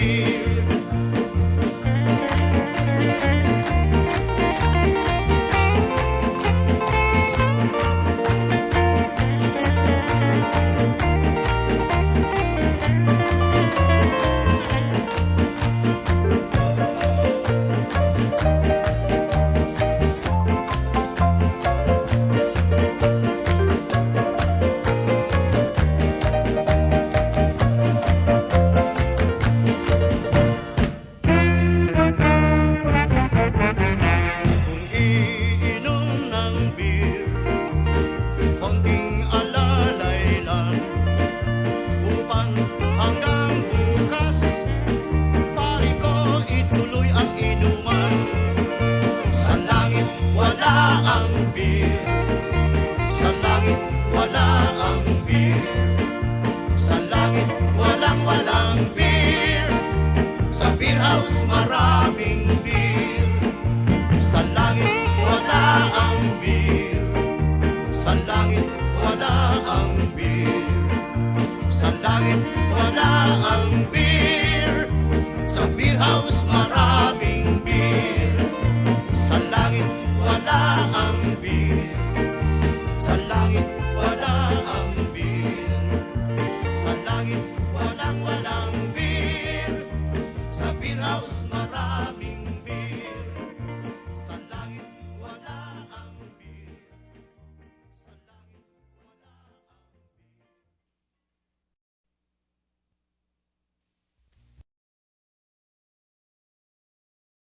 Walang ang beer. Sa langit wala ang beer. Sa langit walang walang beer. Sa beer house maraming beer. Sa langit wala ang beer. Sa langit wala ang beer. Sa langit Wala, wala.